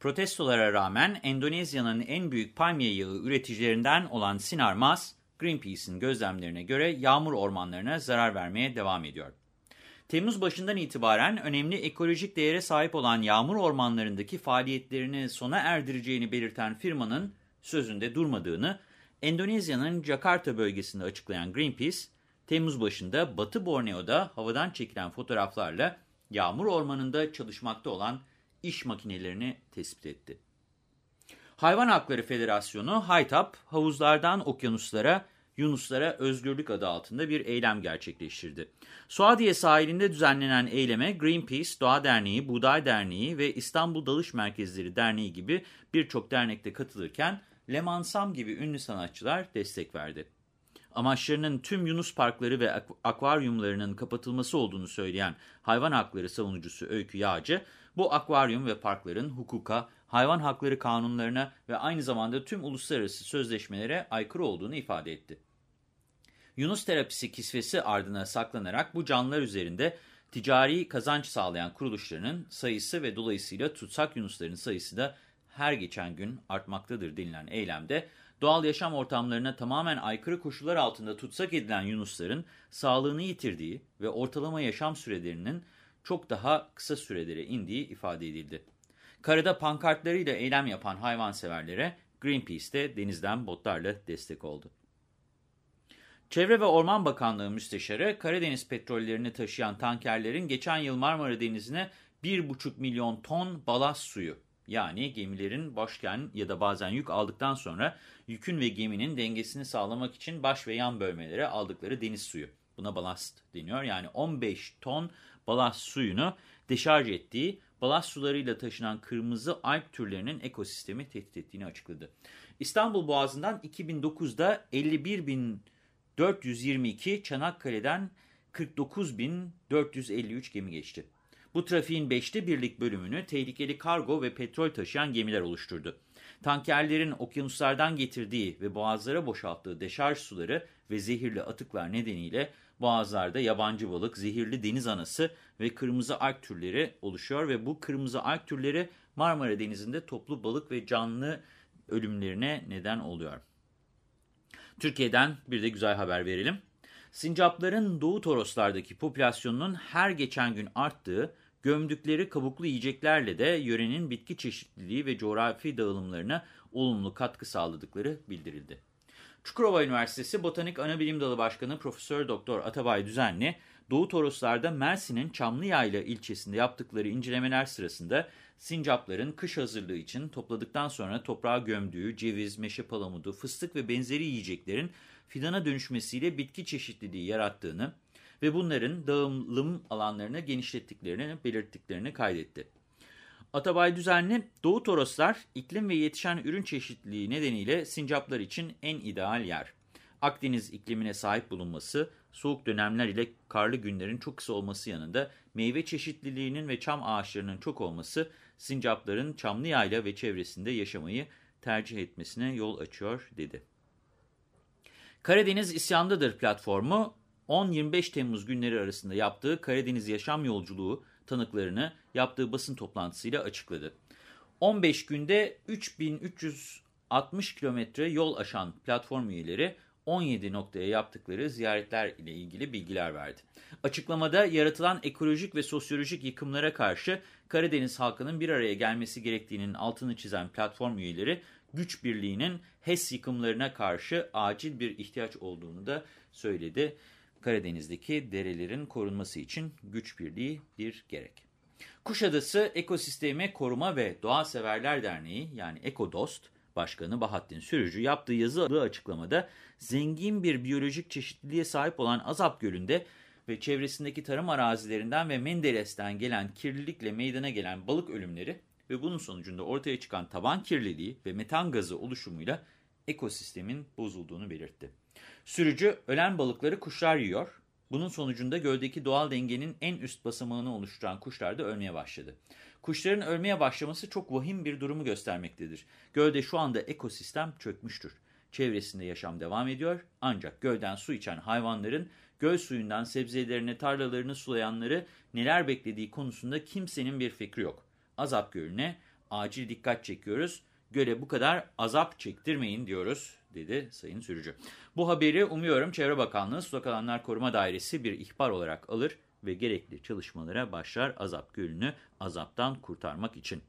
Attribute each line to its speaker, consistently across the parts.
Speaker 1: Protestolara rağmen Endonezya'nın en büyük palmiye yağı üreticilerinden olan Sinarmas, Greenpeace'in gözlemlerine göre yağmur ormanlarına zarar vermeye devam ediyor. Temmuz başından itibaren önemli ekolojik değere sahip olan yağmur ormanlarındaki faaliyetlerini sona erdireceğini belirten firmanın sözünde durmadığını Endonezya'nın Jakarta bölgesinde açıklayan Greenpeace, Temmuz başında Batı Borneo'da havadan çekilen fotoğraflarla yağmur ormanında çalışmakta olan iş makinelerini tespit etti. Hayvan Hakları Federasyonu, Haytap, havuzlardan okyanuslara, Yunuslara Özgürlük adı altında bir eylem gerçekleştirdi. Suadiye sahilinde düzenlenen eyleme Greenpeace, Doğa Derneği, Buğday Derneği ve İstanbul Dalış Merkezleri Derneği gibi birçok dernekte katılırken Lemansam gibi ünlü sanatçılar destek verdi. Amaçlarının tüm Yunus parkları ve akvaryumlarının kapatılması olduğunu söyleyen hayvan hakları savunucusu Öykü Yağcı, bu akvaryum ve parkların hukuka, hayvan hakları kanunlarına ve aynı zamanda tüm uluslararası sözleşmelere aykırı olduğunu ifade etti. Yunus terapisi kisvesi ardına saklanarak bu canlılar üzerinde ticari kazanç sağlayan kuruluşlarının sayısı ve dolayısıyla tutsak yunusların sayısı da her geçen gün artmaktadır denilen eylemde, doğal yaşam ortamlarına tamamen aykırı koşullar altında tutsak edilen yunusların sağlığını yitirdiği ve ortalama yaşam sürelerinin çok daha kısa sürelere indiği ifade edildi. Karada pankartlarıyla eylem yapan hayvanseverlere Greenpeace de denizden botlarla destek oldu. Çevre ve Orman Bakanlığı Müsteşarı, Karadeniz petrollerini taşıyan tankerlerin geçen yıl Marmara Denizi'ne 1,5 milyon ton balast suyu, yani gemilerin boşken ya da bazen yük aldıktan sonra yükün ve geminin dengesini sağlamak için baş ve yan bölmelere aldıkları deniz suyu. Buna balast deniyor. Yani 15 ton balast suyunu deşarj ettiği, balast sularıyla taşınan kırmızı alg türlerinin ekosistemi tehdit ettiğini açıkladı. İstanbul Boğazı'ndan 2009'da 51.422, Çanakkale'den 49.453 gemi geçti. Bu trafiğin beşte birlik bölümünü tehlikeli kargo ve petrol taşıyan gemiler oluşturdu. Tankerlerin okyanuslardan getirdiği ve boğazlara boşalttığı deşarj suları ve zehirli atıklar nedeniyle boğazlarda yabancı balık, zehirli deniz anası ve kırmızı alg türleri oluşuyor ve bu kırmızı alg türleri Marmara Denizi'nde toplu balık ve canlı ölümlerine neden oluyor. Türkiye'den bir de güzel haber verelim. Sincapların Doğu Toroslardaki popülasyonunun her geçen gün arttığı, gömdükleri kabuklu yiyeceklerle de yörenin bitki çeşitliliği ve coğrafi dağılımlarına olumlu katkı sağladıkları bildirildi. Çukurova Üniversitesi Botanik Anabilim Dalı Başkanı Profesör Doktor Atabay Düzenli, Doğu Toroslar'da Mersin'in Çamlıyayla ilçesinde yaptıkları incelemeler sırasında sincapların kış hazırlığı için topladıktan sonra toprağa gömdüğü ceviz, meşe palamudu, fıstık ve benzeri yiyeceklerin fidana dönüşmesiyle bitki çeşitliliği yarattığını ve bunların dağılım alanlarını genişlettiklerini belirttiklerini kaydetti. Atabay Düzenli, Doğu Toroslar iklim ve yetişen ürün çeşitliliği nedeniyle sincaplar için en ideal yer. Akdeniz iklimine sahip bulunması, soğuk dönemler ile karlı günlerin çok kısa olması yanında meyve çeşitliliğinin ve çam ağaçlarının çok olması sincapların Çamlıyayla ve çevresinde yaşamayı tercih etmesine yol açıyor dedi. Karadeniz İsyandadır platformu 10-25 Temmuz günleri arasında yaptığı Karadeniz Yaşam Yolculuğu tanıklarını yaptığı basın toplantısıyla açıkladı. 15 günde 3360 kilometre yol aşan platform üyeleri 17 noktaya yaptıkları ziyaretler ile ilgili bilgiler verdi. Açıklamada yaratılan ekolojik ve sosyolojik yıkımlara karşı Karadeniz halkının bir araya gelmesi gerektiğinin altını çizen platform üyeleri güç birliğinin HES yıkımlarına karşı acil bir ihtiyaç olduğunu da söyledi. Karadeniz'deki derelerin korunması için güç birliği bir gerek. Kuşadası Ekosistemi Koruma ve Doğa Severler Derneği yani EkoDost Başkanı Bahattin Sürücü yaptığı yazılı açıklamada zengin bir biyolojik çeşitliliğe sahip olan Azap Gölü'nde ve çevresindeki tarım arazilerinden ve Menderes'ten gelen kirlilikle meydana gelen balık ölümleri ve bunun sonucunda ortaya çıkan taban kirliliği ve metan gazı oluşumuyla ekosistemin bozulduğunu belirtti. Sürücü ölen balıkları kuşlar yiyor. Bunun sonucunda göldeki doğal dengenin en üst basamağını oluşturan kuşlar da ölmeye başladı. Kuşların ölmeye başlaması çok vahim bir durumu göstermektedir. Gölde şu anda ekosistem çökmüştür. Çevresinde yaşam devam ediyor ancak gölden su içen hayvanların göl suyundan sebzelerini, tarlalarını sulayanları neler beklediği konusunda kimsenin bir fikri yok. Azap Gölü'ne acil dikkat çekiyoruz. Göle bu kadar azap çektirmeyin diyoruz dedi Sayın Sürücü. Bu haberi umuyorum Çevre Bakanlığı Sulak Alanlar Koruma Dairesi bir ihbar olarak alır ve gerekli çalışmalara başlar Azap Gölü'nü azaptan kurtarmak için.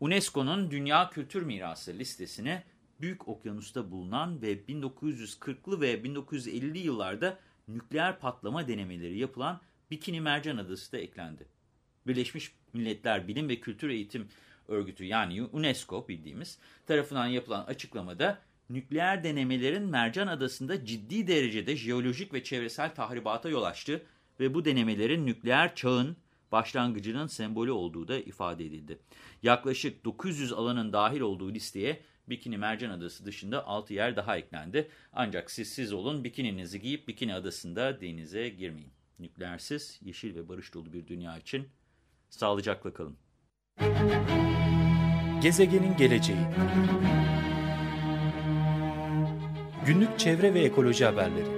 Speaker 1: UNESCO'nun Dünya Kültür Mirası listesine Büyük Okyanus'ta bulunan ve 1940'lı ve 1950'li yıllarda nükleer patlama denemeleri yapılan Bikini Mercan Adası da eklendi. Birleşmiş Milletler Bilim ve Kültür Eğitim Örgütü yani UNESCO bildiğimiz tarafından yapılan açıklamada nükleer denemelerin Mercan Adası'nda ciddi derecede jeolojik ve çevresel tahribata yol açtı ve bu denemelerin nükleer çağın başlangıcının sembolü olduğu da ifade edildi. Yaklaşık 900 alanın dahil olduğu listeye Bikini Mercan Adası dışında 6 yer daha eklendi. Ancak siz siz olun bikininizi giyip Bikini Adası'nda denize girmeyin. Nükleersiz, yeşil ve barış dolu bir dünya için sağlıcakla kalın.
Speaker 2: Gezegenin geleceği Günlük çevre ve ekoloji haberleri